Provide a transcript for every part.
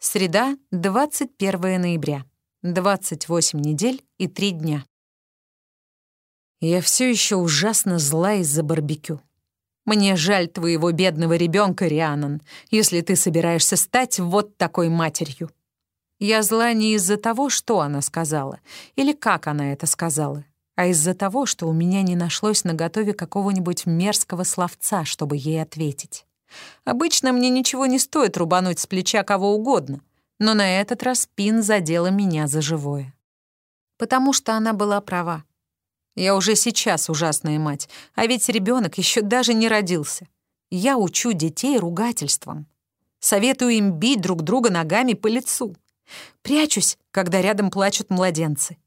Среда, 21 ноября. 28 недель и 3 дня. Я все еще ужасно зла из-за барбекю. Мне жаль твоего бедного ребенка, Рианон, если ты собираешься стать вот такой матерью. Я зла не из-за того, что она сказала, или как она это сказала, а из-за того, что у меня не нашлось на готове какого-нибудь мерзкого словца, чтобы ей ответить. Обычно мне ничего не стоит рубануть с плеча кого угодно, но на этот раз Пин задела меня за живое. Потому что она была права. Я уже сейчас ужасная мать, а ведь ребенок еще даже не родился. Я учу детей ругательством. Советую им бить друг друга ногами по лицу. Прячусь, когда рядом плачут младенцы.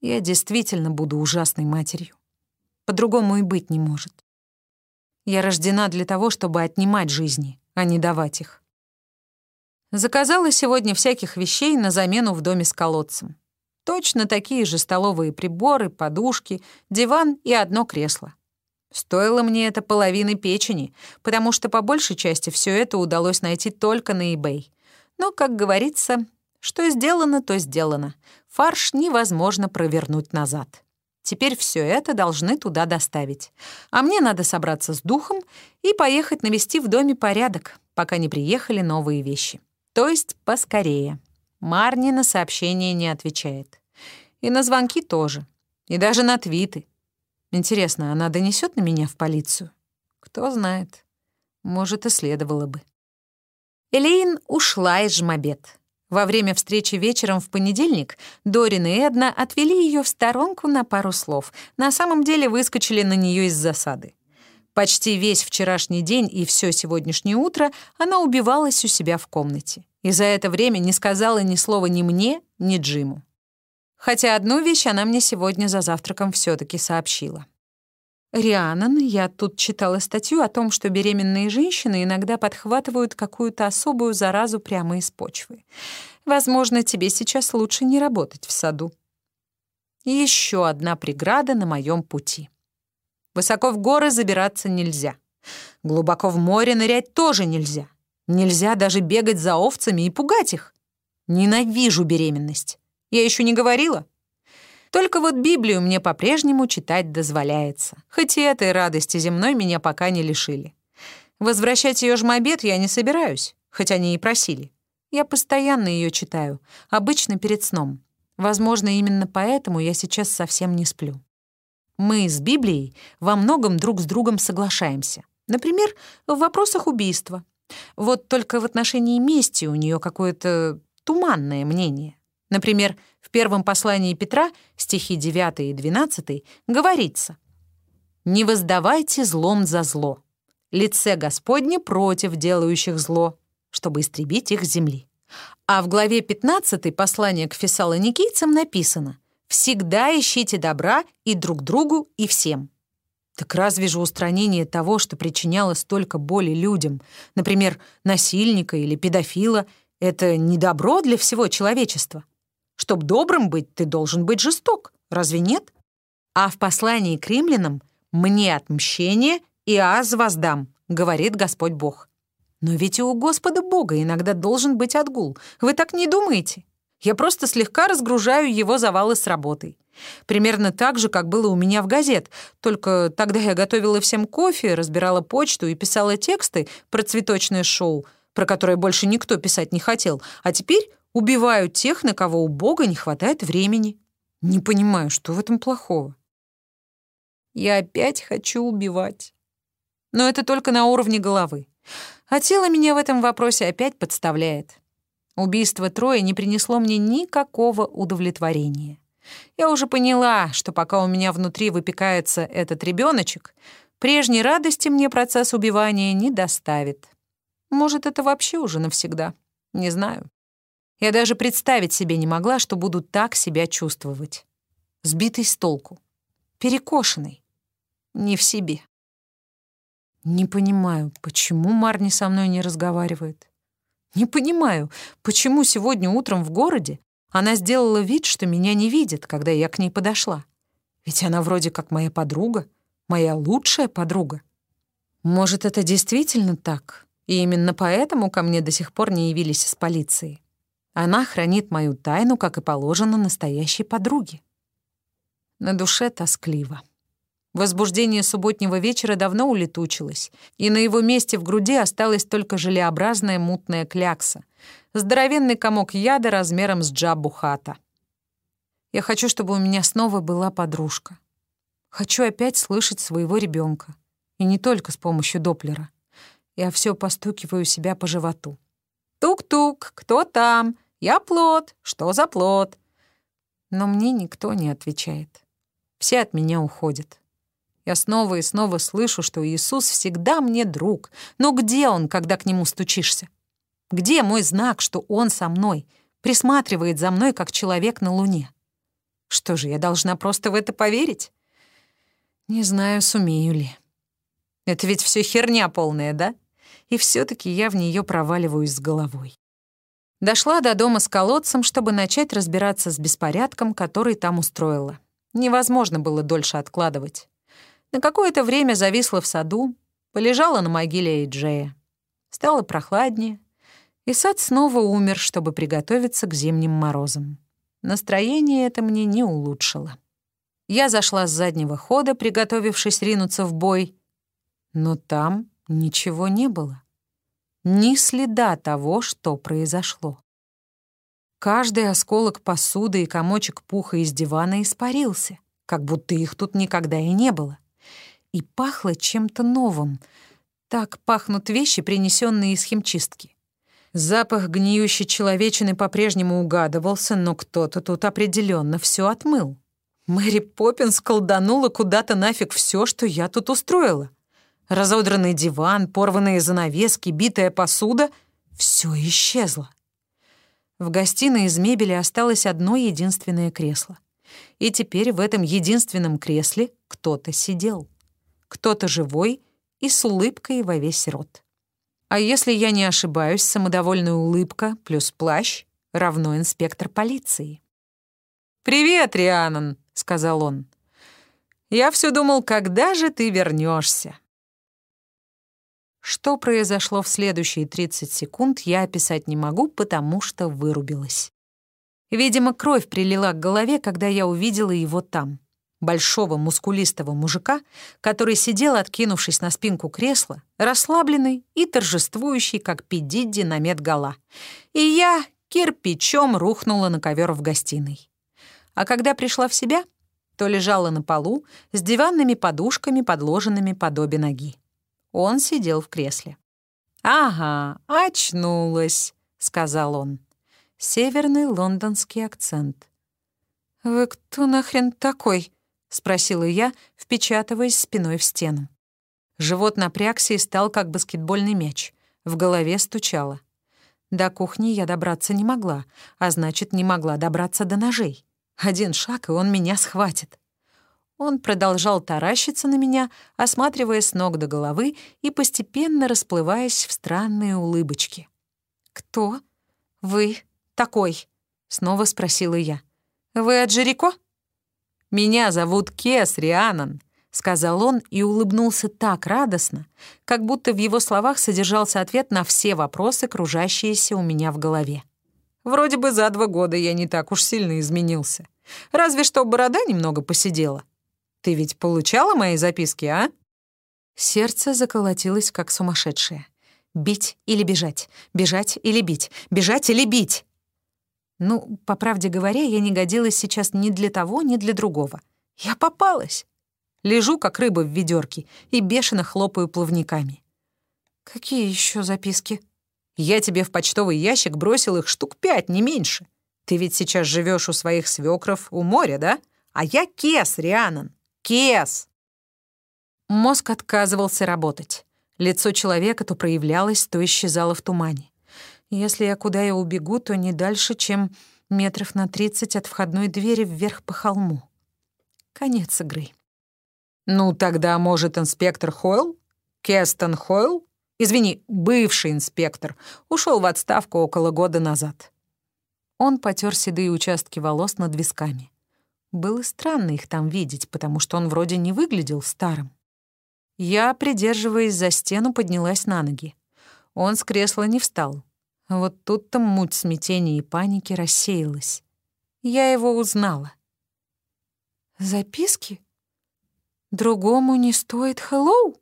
Я действительно буду ужасной матерью. По-другому и быть не может. Я рождена для того, чтобы отнимать жизни, а не давать их. Заказала сегодня всяких вещей на замену в доме с колодцем. Точно такие же столовые приборы, подушки, диван и одно кресло. Стоило мне это половины печени, потому что по большей части все это удалось найти только на eBay. Но, как говорится, что сделано, то сделано. Фарш невозможно провернуть назад. Теперь все это должны туда доставить. А мне надо собраться с духом и поехать навести в доме порядок, пока не приехали новые вещи. То есть поскорее. Марни на сообщения не отвечает. И на звонки тоже. И даже на твиты. Интересно, она донесет на меня в полицию? Кто знает. Может, и следовало бы. Элейн ушла из жмобед. Во время встречи вечером в понедельник Дорин и Эдна отвели ее в сторонку на пару слов. На самом деле выскочили на нее из засады. Почти весь вчерашний день и все сегодняшнее утро она убивалась у себя в комнате. И за это время не сказала ни слова ни мне, ни Джиму. Хотя одну вещь она мне сегодня за завтраком все таки сообщила. Рианон, я тут читала статью о том, что беременные женщины иногда подхватывают какую-то особую заразу прямо из почвы. Возможно, тебе сейчас лучше не работать в саду. Еще одна преграда на моем пути. Высоко в горы забираться нельзя. Глубоко в море нырять тоже нельзя. Нельзя даже бегать за овцами и пугать их. Ненавижу беременность. Я еще не говорила. Только вот Библию мне по-прежнему читать дозволяется, хоть и этой радости земной меня пока не лишили. Возвращать ее жмобед я не собираюсь, хоть они и просили. Я постоянно ее читаю, обычно перед сном. Возможно, именно поэтому я сейчас совсем не сплю. Мы с Библией во многом друг с другом соглашаемся. Например, в вопросах убийства. Вот только в отношении мести у нее какое-то туманное мнение. Например, в первом послании Петра, стихи 9 и 12, говорится «Не воздавайте злом за зло, лице Господне против делающих зло, чтобы истребить их земли». А в главе 15 послания к фессалоникийцам написано «Всегда ищите добра и друг другу, и всем». Так разве же устранение того, что причиняло столько боли людям, например, насильника или педофила, это не добро для всего человечества? Чтоб добрым быть, ты должен быть жесток. Разве нет? А в послании к римлянам «мне отмщение, и аз воздам», говорит Господь Бог. Но ведь и у Господа Бога иногда должен быть отгул. Вы так не думаете? Я просто слегка разгружаю его завалы с работой. Примерно так же, как было у меня в газет, только тогда я готовила всем кофе, разбирала почту и писала тексты про цветочное шоу, про которое больше никто писать не хотел, а теперь Убивают тех, на кого у Бога не хватает времени. Не понимаю, что в этом плохого. Я опять хочу убивать. Но это только на уровне головы. А тело меня в этом вопросе опять подставляет. Убийство Троя не принесло мне никакого удовлетворения. Я уже поняла, что пока у меня внутри выпекается этот ребеночек, прежней радости мне процесс убивания не доставит. Может, это вообще уже навсегда. Не знаю. Я даже представить себе не могла, что буду так себя чувствовать. Сбитый с толку. Перекошенный. Не в себе. Не понимаю, почему Марни со мной не разговаривает. Не понимаю, почему сегодня утром в городе она сделала вид, что меня не видит, когда я к ней подошла. Ведь она вроде как моя подруга, моя лучшая подруга. Может, это действительно так, И именно поэтому ко мне до сих пор не явились из полиции. Она хранит мою тайну, как и положено настоящей подруге. На душе тоскливо. Возбуждение субботнего вечера давно улетучилось, и на его месте в груди осталась только желеобразная мутная клякса, здоровенный комок яда размером с джабу хата. Я хочу, чтобы у меня снова была подружка. Хочу опять слышать своего ребенка, и не только с помощью Доплера. Я все постукиваю себя по животу. «Тук-тук, кто там? Я плод. Что за плод?» Но мне никто не отвечает. Все от меня уходят. Я снова и снова слышу, что Иисус всегда мне друг. Но где он, когда к нему стучишься? Где мой знак, что он со мной, присматривает за мной, как человек на луне? Что же, я должна просто в это поверить? Не знаю, сумею ли. Это ведь все херня полная, да? И все таки я в нее проваливаюсь с головой. Дошла до дома с колодцем, чтобы начать разбираться с беспорядком, который там устроила. Невозможно было дольше откладывать. На какое-то время зависла в саду, полежала на могиле Эйджея. Стало прохладнее, и сад снова умер, чтобы приготовиться к зимним морозам. Настроение это мне не улучшило. Я зашла с заднего хода, приготовившись ринуться в бой, но там ничего не было. Ни следа того, что произошло. Каждый осколок посуды и комочек пуха из дивана испарился, как будто их тут никогда и не было. И пахло чем-то новым. Так пахнут вещи, принесенные из химчистки. Запах гниющей человечины по-прежнему угадывался, но кто-то тут определенно все отмыл. Мэри Поппинс колданула куда-то нафиг все, что я тут устроила. Разодранный диван, порванные занавески, битая посуда — все исчезло. В гостиной из мебели осталось одно единственное кресло. И теперь в этом единственном кресле кто-то сидел. Кто-то живой и с улыбкой во весь рот. А если я не ошибаюсь, самодовольная улыбка плюс плащ равно инспектор полиции. «Привет, Рианон», — сказал он. «Я все думал, когда же ты вернешься? Что произошло в следующие 30 секунд, я описать не могу, потому что вырубилась. Видимо, кровь прилила к голове, когда я увидела его там. Большого мускулистого мужика, который сидел, откинувшись на спинку кресла, расслабленный и торжествующий, как Педидди на медгала. И я кирпичом рухнула на ковер в гостиной. А когда пришла в себя, то лежала на полу с диванными подушками, подложенными под обе ноги. Он сидел в кресле. «Ага, очнулась», — сказал он. Северный лондонский акцент. «Вы кто нахрен такой?» — спросила я, впечатываясь спиной в стену. Живот напрягся и стал как баскетбольный мяч. В голове стучало. До кухни я добраться не могла, а значит, не могла добраться до ножей. Один шаг, и он меня схватит. Он продолжал таращиться на меня, осматривая с ног до головы и постепенно расплываясь в странные улыбочки. «Кто? Вы такой?» — снова спросила я. «Вы от Жирико?» «Меня зовут Кес Рианан», — сказал он и улыбнулся так радостно, как будто в его словах содержался ответ на все вопросы, кружащиеся у меня в голове. «Вроде бы за два года я не так уж сильно изменился. Разве что борода немного посидела. Ты ведь получала мои записки, а?» Сердце заколотилось, как сумасшедшее. Бить или бежать, бежать или бить, бежать или бить. Ну, по правде говоря, я не годилась сейчас ни для того, ни для другого. Я попалась. Лежу, как рыба в ведерке, и бешено хлопаю плавниками. «Какие еще записки?» «Я тебе в почтовый ящик бросил их штук пять, не меньше. Ты ведь сейчас живешь у своих свекров у моря, да? А я Кес, Рианон. Кес!» Мозг отказывался работать. Лицо человека то проявлялось, то исчезало в тумане. Если я куда и убегу, то не дальше, чем метров на тридцать от входной двери вверх по холму. Конец игры. «Ну, тогда, может, инспектор Хойл? Кестон Хойл? Извини, бывший инспектор. Ушел в отставку около года назад». Он потер седые участки волос над висками. Было странно их там видеть, потому что он вроде не выглядел старым. Я, придерживаясь за стену, поднялась на ноги. Он с кресла не встал. Вот тут-то муть смятения и паники рассеялась. Я его узнала. «Записки? Другому не стоит хеллоу?»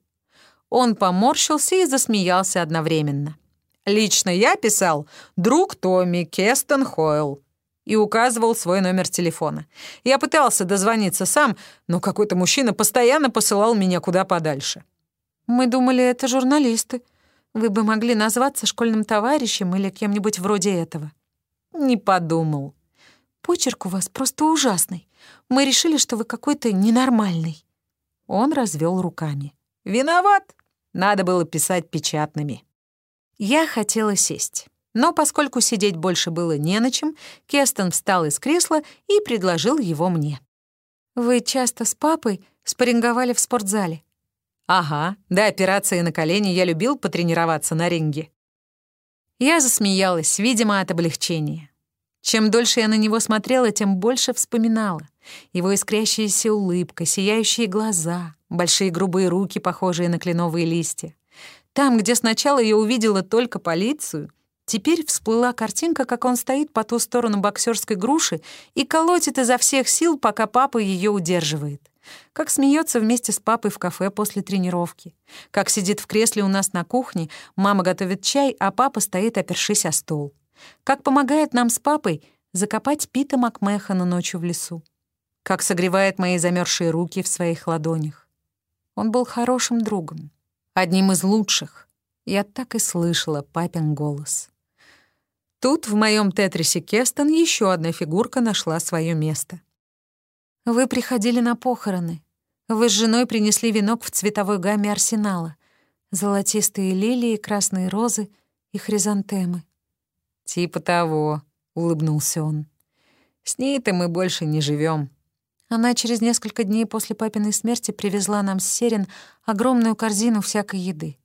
Он поморщился и засмеялся одновременно. «Лично я писал «Друг Томми, Кестон Хойл» и указывал свой номер телефона. Я пытался дозвониться сам, но какой-то мужчина постоянно посылал меня куда подальше. «Мы думали, это журналисты. Вы бы могли назваться школьным товарищем или кем-нибудь вроде этого». «Не подумал». «Почерк у вас просто ужасный. Мы решили, что вы какой-то ненормальный». Он развел руками. «Виноват. Надо было писать печатными». Я хотела сесть. Но поскольку сидеть больше было не на чем, Кестон встал из кресла и предложил его мне. «Вы часто с папой спарринговали в спортзале?» «Ага, до операции на колени я любил потренироваться на ринге». Я засмеялась, видимо, от облегчения. Чем дольше я на него смотрела, тем больше вспоминала. Его искрящаяся улыбка, сияющие глаза, большие грубые руки, похожие на кленовые листья. Там, где сначала я увидела только полицию — Теперь всплыла картинка, как он стоит по ту сторону боксерской груши и колотит изо всех сил, пока папа ее удерживает. Как смеется вместе с папой в кафе после тренировки. Как сидит в кресле у нас на кухне, мама готовит чай, а папа стоит, опершись о стол. Как помогает нам с папой закопать Пита Макмехана ночью в лесу. Как согревает мои замерзшие руки в своих ладонях. Он был хорошим другом, одним из лучших. Я так и слышала папин голос. Тут в моем тетрисе Кестон еще одна фигурка нашла свое место. «Вы приходили на похороны. Вы с женой принесли венок в цветовой гамме арсенала. Золотистые лилии, красные розы и хризантемы». «Типа того», — улыбнулся он. «С ней-то мы больше не живем. Она через несколько дней после папиной смерти привезла нам с Серин огромную корзину всякой еды.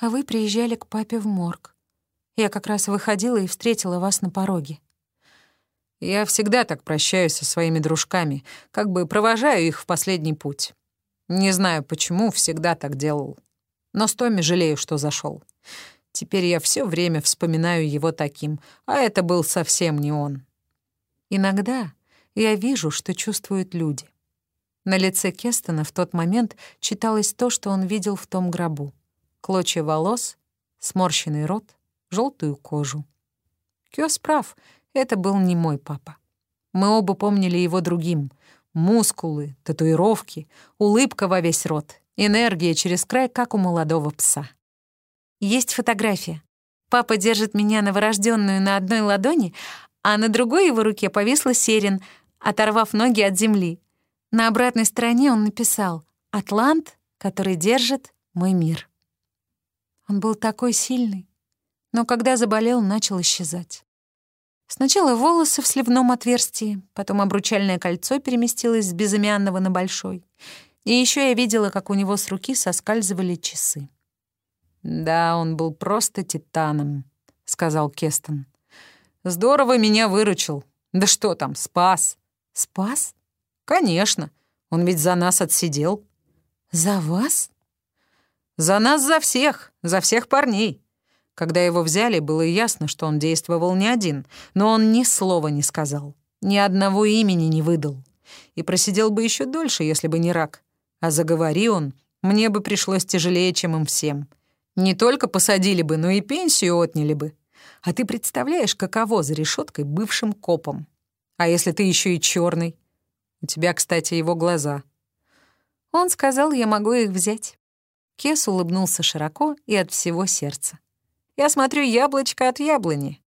А вы приезжали к папе в морг. Я как раз выходила и встретила вас на пороге. Я всегда так прощаюсь со своими дружками, как бы провожаю их в последний путь. Не знаю, почему всегда так делал. Но с Томми жалею, что зашел. Теперь я все время вспоминаю его таким, а это был совсем не он. Иногда я вижу, что чувствуют люди. На лице Кестона в тот момент читалось то, что он видел в том гробу. Клочья волос, сморщенный рот, желтую кожу. Кёс прав, это был не мой папа. Мы оба помнили его другим. Мускулы, татуировки, улыбка во весь рот, энергия через край, как у молодого пса. Есть фотография. Папа держит меня новорожденную на одной ладони, а на другой его руке повисла серен, оторвав ноги от земли. На обратной стороне он написал «Атлант, который держит мой мир». Он был такой сильный, но когда заболел, начал исчезать. Сначала волосы в сливном отверстии, потом обручальное кольцо переместилось с безымянного на большой. И еще я видела, как у него с руки соскальзывали часы. «Да, он был просто титаном», — сказал Кестон. «Здорово меня выручил. Да что там, спас». «Спас?» «Конечно. Он ведь за нас отсидел». «За вас?» «За нас, за всех, за всех парней. Когда его взяли, было ясно, что он действовал не один, но он ни слова не сказал, ни одного имени не выдал. И просидел бы еще дольше, если бы не рак. А заговори он, мне бы пришлось тяжелее, чем им всем. Не только посадили бы, но и пенсию отняли бы. А ты представляешь, каково за решеткой бывшим копом? А если ты еще и черный? У тебя, кстати, его глаза. Он сказал, я могу их взять. Кес улыбнулся широко и от всего сердца. Я смотрю яблочко от яблони.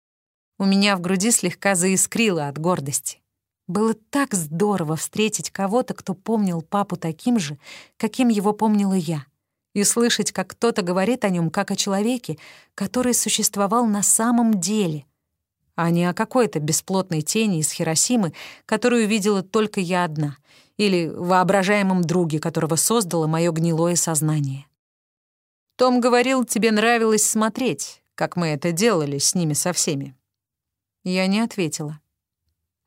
У меня в груди слегка заискрило от гордости. Было так здорово встретить кого-то, кто помнил папу таким же, каким его помнила я, и слышать, как кто-то говорит о нем как о человеке, который существовал на самом деле, а не о какой-то бесплотной тени из Хиросимы, которую видела только я одна, или воображаемом друге, которого создало мое гнилое сознание. Том говорил, тебе нравилось смотреть, как мы это делали с ними со всеми. Я не ответила.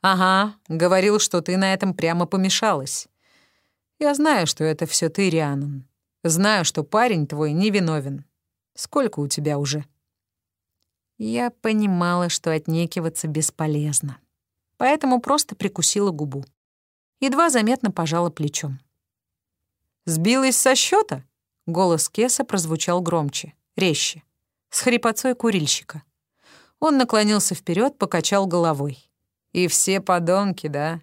«Ага, говорил, что ты на этом прямо помешалась. Я знаю, что это все ты, Рианон. Знаю, что парень твой невиновен. Сколько у тебя уже?» Я понимала, что отнекиваться бесполезно, поэтому просто прикусила губу. Едва заметно пожала плечом. «Сбилась со счета? Голос Кеса прозвучал громче, резче, с хрипотцой курильщика. Он наклонился вперед, покачал головой. «И все подонки, да?»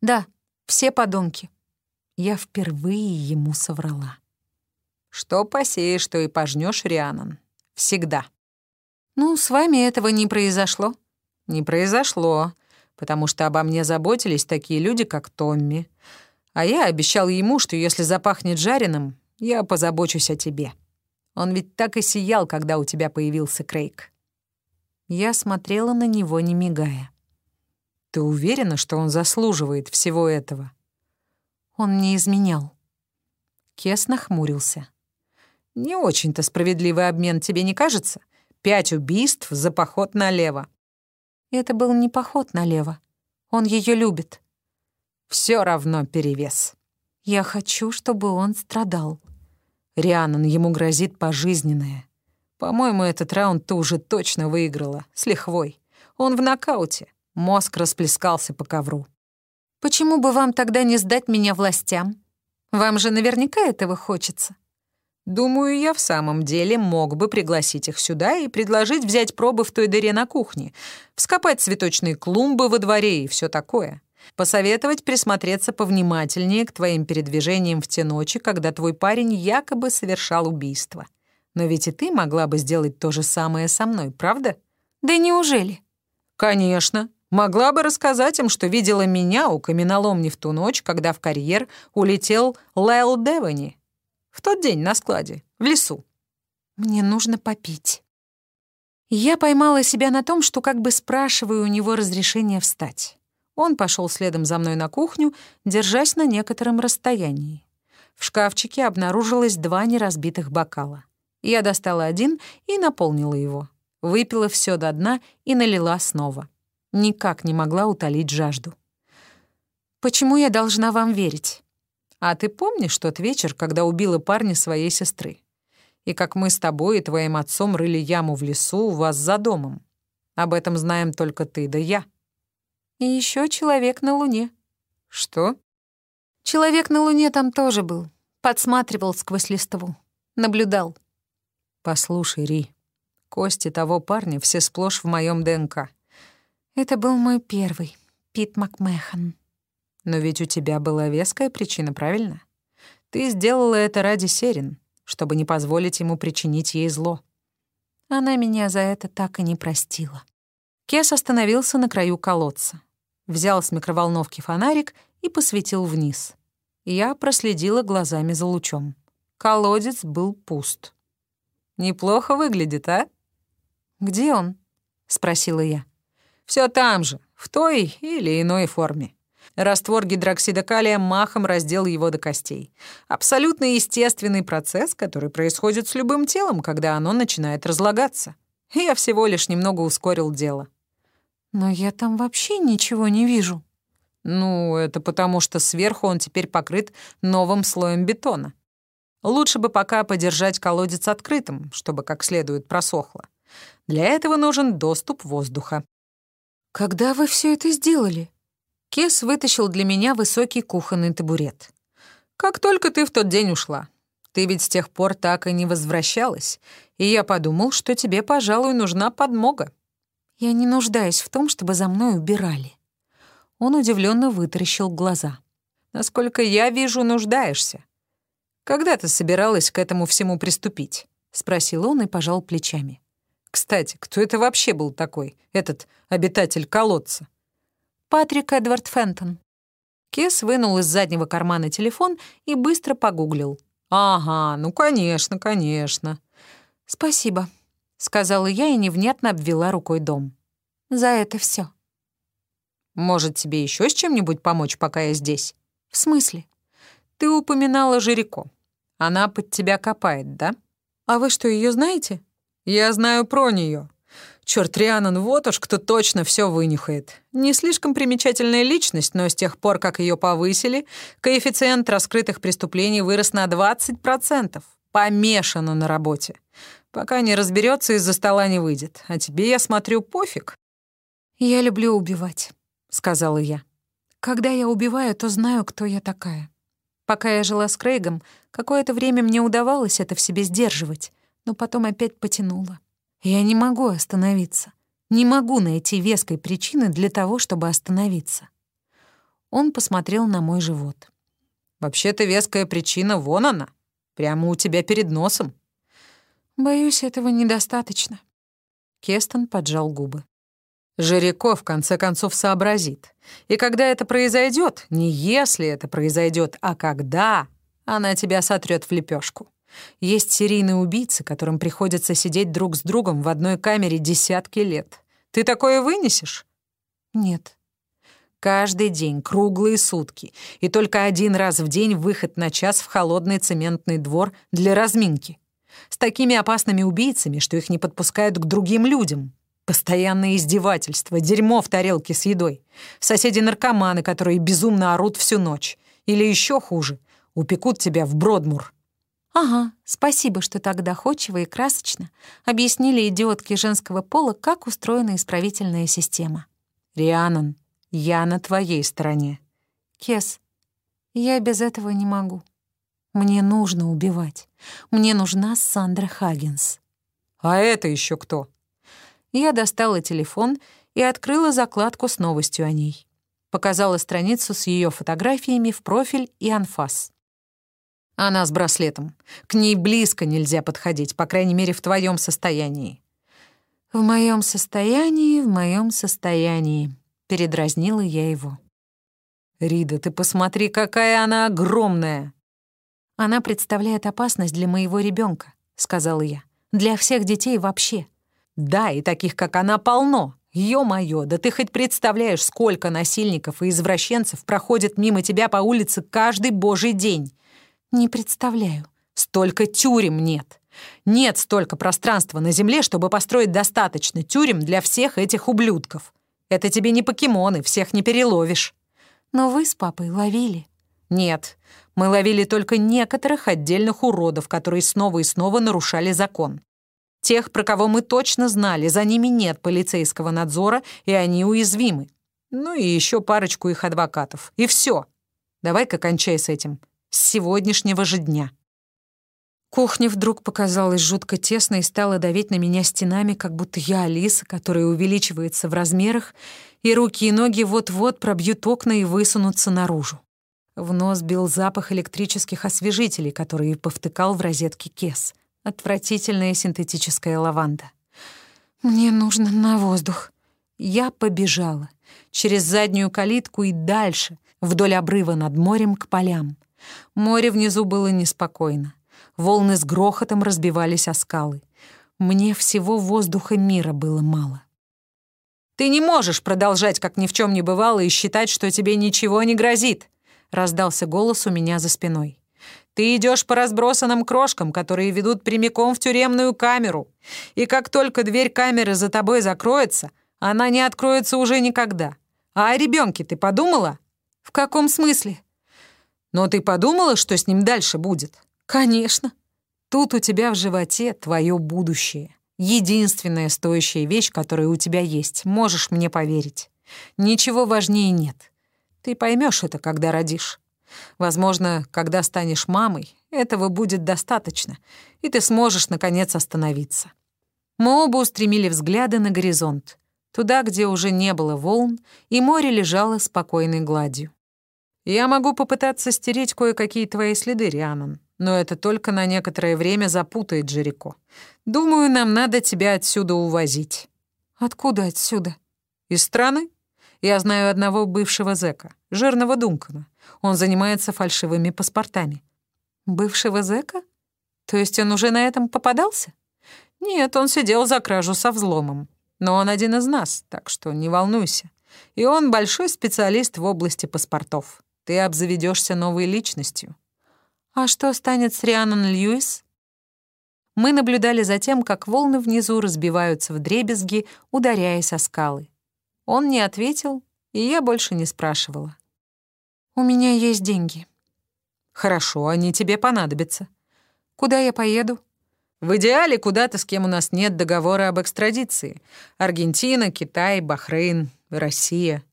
«Да, все подонки». Я впервые ему соврала. «Что посеешь, то и пожнешь, Рианон. Всегда». «Ну, с вами этого не произошло». «Не произошло, потому что обо мне заботились такие люди, как Томми. А я обещал ему, что если запахнет жареным, я позабочусь о тебе. Он ведь так и сиял, когда у тебя появился Крейг». Я смотрела на него, не мигая. «Ты уверена, что он заслуживает всего этого?» Он не изменял. Кес нахмурился. «Не очень-то справедливый обмен, тебе не кажется? Пять убийств за поход налево». Это был не поход налево. Он ее любит. Все равно перевес. Я хочу, чтобы он страдал. Рианон ему грозит пожизненное. По-моему, этот раунд ты уже точно выиграла, с лихвой. Он в нокауте. Мозг расплескался по ковру. «Почему бы вам тогда не сдать меня властям? Вам же наверняка этого хочется». Думаю, я в самом деле мог бы пригласить их сюда и предложить взять пробы в той дыре на кухне, вскопать цветочные клумбы во дворе и все такое. Посоветовать присмотреться повнимательнее к твоим передвижениям в те ночи, когда твой парень якобы совершал убийство. Но ведь и ты могла бы сделать то же самое со мной, правда? Да неужели? Конечно. Могла бы рассказать им, что видела меня у каменоломни в ту ночь, когда в карьер улетел Лайл Девани. В тот день на складе, в лесу. Мне нужно попить. Я поймала себя на том, что как бы спрашиваю у него разрешения встать. Он пошел следом за мной на кухню, держась на некотором расстоянии. В шкафчике обнаружилось два неразбитых бокала. Я достала один и наполнила его. Выпила все до дна и налила снова. Никак не могла утолить жажду. «Почему я должна вам верить?» «А ты помнишь тот вечер, когда убила парня своей сестры? И как мы с тобой и твоим отцом рыли яму в лесу у вас за домом? Об этом знаем только ты да я». «И еще человек на Луне». «Что?» «Человек на Луне там тоже был. Подсматривал сквозь листву. Наблюдал. «Послушай, Ри, кости того парня все сплошь в моем ДНК». «Это был мой первый, Пит Макмехан». «Но ведь у тебя была веская причина, правильно? Ты сделала это ради Серин, чтобы не позволить ему причинить ей зло». Она меня за это так и не простила. Кес остановился на краю колодца. Взял с микроволновки фонарик и посветил вниз. Я проследила глазами за лучом. Колодец был пуст. Неплохо выглядит, а?» «Где он?» — спросила я. Все там же, в той или иной форме. Раствор гидроксида калия махом раздел его до костей. Абсолютно естественный процесс, который происходит с любым телом, когда оно начинает разлагаться. Я всего лишь немного ускорил дело. Но я там вообще ничего не вижу. Ну, это потому что сверху он теперь покрыт новым слоем бетона. Лучше бы пока подержать колодец открытым, чтобы как следует просохло. Для этого нужен доступ воздуха. «Когда вы все это сделали?» Кес вытащил для меня высокий кухонный табурет. «Как только ты в тот день ушла. Ты ведь с тех пор так и не возвращалась, и я подумал, что тебе, пожалуй, нужна подмога». «Я не нуждаюсь в том, чтобы за мной убирали». Он удивленно вытаращил глаза. «Насколько я вижу, нуждаешься. «Когда ты собиралась к этому всему приступить?» — спросил он и пожал плечами. «Кстати, кто это вообще был такой, этот обитатель колодца?» «Патрик Эдвард Фентон». Кес вынул из заднего кармана телефон и быстро погуглил. «Ага, ну, конечно, конечно». «Спасибо», — сказала я и невнятно обвела рукой дом. «За это все. «Может, тебе еще с чем-нибудь помочь, пока я здесь?» «В смысле?» «Ты упоминала Жирико. Она под тебя копает, да? А вы что, ее знаете? Я знаю про нее. Черт, Рианон, вот уж кто точно все вынюхает. Не слишком примечательная личность, но с тех пор, как ее повысили, коэффициент раскрытых преступлений вырос на 20%. Помешана на работе. Пока не разберется, из-за стола не выйдет. А тебе, я смотрю, пофиг. «Я люблю убивать», — сказала я. «Когда я убиваю, то знаю, кто я такая. Пока я жила с Крейгом, какое-то время мне удавалось это в себе сдерживать, но потом опять потянуло. Я не могу остановиться. Не могу найти веской причины для того, чтобы остановиться. Он посмотрел на мой живот. «Вообще-то веская причина вон она, прямо у тебя перед носом». «Боюсь, этого недостаточно». Кестон поджал губы. Жирико в конце концов сообразит. И когда это произойдет, не если это произойдет, а когда, она тебя сотрет в лепешку. Есть серийные убийцы, которым приходится сидеть друг с другом в одной камере десятки лет. Ты такое вынесешь? Нет. Каждый день, круглые сутки, и только один раз в день выход на час в холодный цементный двор для разминки. С такими опасными убийцами, что их не подпускают к другим людям. Постоянное издевательство, дерьмо в тарелке с едой. Соседи-наркоманы, которые безумно орут всю ночь. Или еще хуже, упекут тебя в Бродмур. Ага, спасибо, что так доходчиво и красочно объяснили идиотке женского пола, как устроена исправительная система. Рианон, я на твоей стороне. Кес, я без этого не могу. Мне нужно убивать. Мне нужна Сандра Хаггинс. А это еще кто? Я достала телефон и открыла закладку с новостью о ней. Показала страницу с ее фотографиями в профиль и анфас. Она с браслетом. К ней близко нельзя подходить, по крайней мере, в твоем состоянии. В моем состоянии, в моем состоянии, передразнила я его. Рида, ты посмотри, какая она огромная. Она представляет опасность для моего ребенка, сказала я. Для всех детей вообще. Да, и таких, как она, полно. Ё-моё, да ты хоть представляешь, сколько насильников и извращенцев проходит мимо тебя по улице каждый божий день? Не представляю. Столько тюрем нет. Нет столько пространства на земле, чтобы построить достаточно тюрем для всех этих ублюдков. Это тебе не покемоны, всех не переловишь. Но вы с папой ловили. Нет, мы ловили только некоторых отдельных уродов, которые снова и снова нарушали закон. Тех, про кого мы точно знали, за ними нет полицейского надзора, и они уязвимы. Ну и еще парочку их адвокатов. И все. Давай-ка кончай с этим. С сегодняшнего же дня. Кухня вдруг показалась жутко тесной и стала давить на меня стенами, как будто я Алиса, которая увеличивается в размерах, и руки и ноги вот-вот пробьют окна и высунутся наружу. В нос бил запах электрических освежителей, которые повтыкал в розетке кес — Отвратительная синтетическая лаванда. Мне нужно на воздух. Я побежала. Через заднюю калитку и дальше, вдоль обрыва над морем к полям. Море внизу было неспокойно. Волны с грохотом разбивались о скалы. Мне всего воздуха мира было мало. «Ты не можешь продолжать, как ни в чем не бывало, и считать, что тебе ничего не грозит», — раздался голос у меня за спиной. Ты идешь по разбросанным крошкам, которые ведут прямиком в тюремную камеру. И как только дверь камеры за тобой закроется, она не откроется уже никогда. А о ребенке ты подумала? В каком смысле? Но ты подумала, что с ним дальше будет? Конечно. Тут у тебя в животе твое будущее. Единственная стоящая вещь, которая у тебя есть. Можешь мне поверить. Ничего важнее нет. Ты поймешь это, когда родишь. Возможно, когда станешь мамой, этого будет достаточно, и ты сможешь, наконец, остановиться. Мы оба устремили взгляды на горизонт, туда, где уже не было волн, и море лежало спокойной гладью. «Я могу попытаться стереть кое-какие твои следы, Рианон, но это только на некоторое время запутает Джерико. Думаю, нам надо тебя отсюда увозить». «Откуда отсюда?» «Из страны. Я знаю одного бывшего зэка, жирного Дункана. Он занимается фальшивыми паспортами. Бывшего зэка? То есть он уже на этом попадался? Нет, он сидел за кражу со взломом. Но он один из нас, так что не волнуйся. И он большой специалист в области паспортов. Ты обзаведешься новой личностью. А что станет с Рианон Льюис? Мы наблюдали за тем, как волны внизу разбиваются в дребезги, ударяясь о скалы. Он не ответил, и я больше не спрашивала. «У меня есть деньги». «Хорошо, они тебе понадобятся». «Куда я поеду?» В идеале куда-то, с кем у нас нет договора об экстрадиции. Аргентина, Китай, Бахрейн, Россия.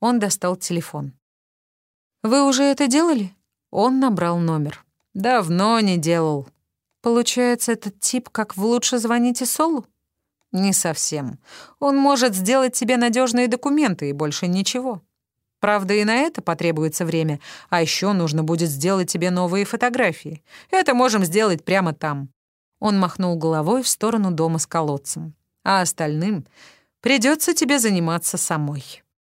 Он достал телефон. «Вы уже это делали?» Он набрал номер. «Давно не делал». «Получается, этот тип, как в «Лучше звоните Солу»?» «Не совсем. Он может сделать тебе надежные документы и больше ничего. Правда, и на это потребуется время, а еще нужно будет сделать тебе новые фотографии. Это можем сделать прямо там». Он махнул головой в сторону дома с колодцем. «А остальным придется тебе заниматься самой».